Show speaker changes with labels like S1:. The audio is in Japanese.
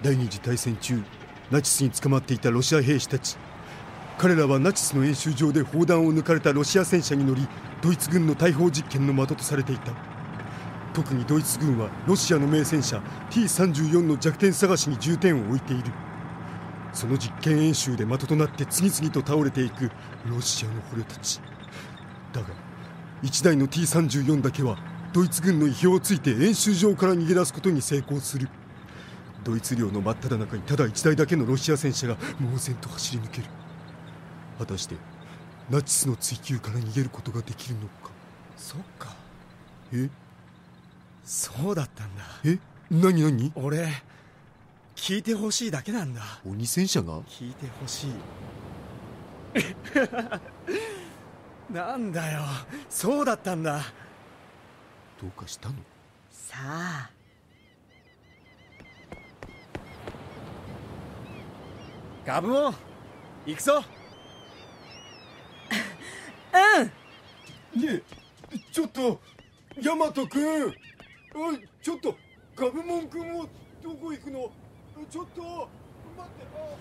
S1: 第二次大戦中ナチスに捕まっていたロシア兵士たち。彼らはナチスの演習場で砲弾を抜かれたロシア戦車に乗りドイツ軍の大砲実験の的とされていた。特にドイツ軍はロシアの名戦車 T34 の弱点探しに重点を置いている。その実験演習で的となって次々と倒れていくロシアの捕虜たち。だが1台の T34 だけはドイツ軍の意表をついて演習場から逃げ出すことに成功する。ドイツ領の真っ只中にただ1台だけのロシア戦車が猛然と走り抜ける。果たしてナチスの追求から逃げることができるのか？
S2: そっか。
S1: え？
S2: そうだったんだ。
S1: え？何何？
S2: 俺聞いてほしいだけなんだ。
S1: 鬼戦車が？
S2: 聞いてほしい。なんだよ。そうだったんだ。
S1: どうかしたの？
S3: さあ
S2: ガブモン行くぞ。
S3: うん。
S1: ねえちょっとヤマト君。おいちょっとガブモン君をどこ行くの？ちょっと待って。あ